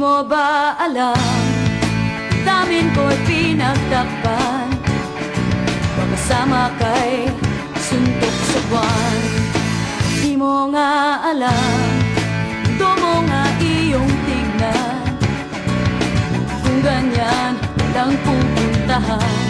mo ba alam? Damin ko'y pinagtakpan. Pagkasama kay suntok sa buwan. Di mo nga alam. Ito mo nga iyong tignan. Kung ganyan lang pupuntahan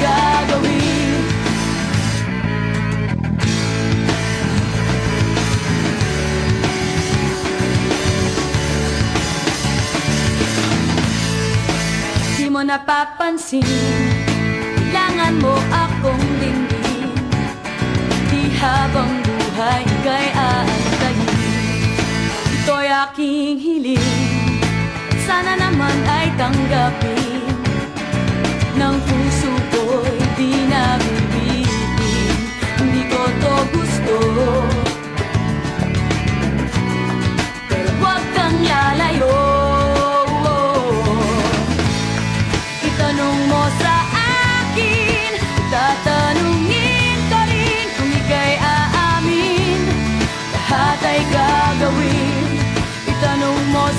gagawin. Di mo napapansin Kailangan mo akong dinggin Di habang buhay kay aantayin. Ito'y aking hiling Sana naman ay tanggapin. Ng puso gagawin? Itanong mo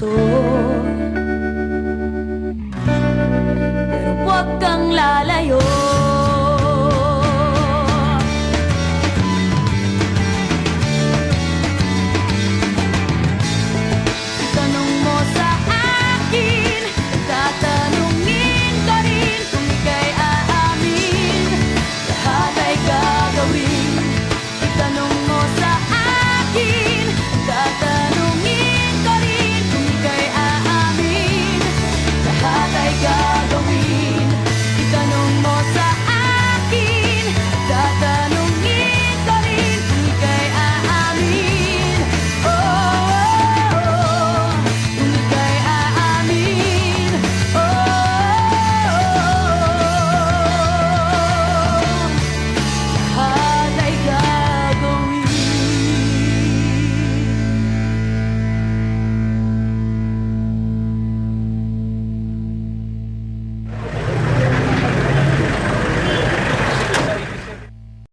gusto Pero huwag kang lala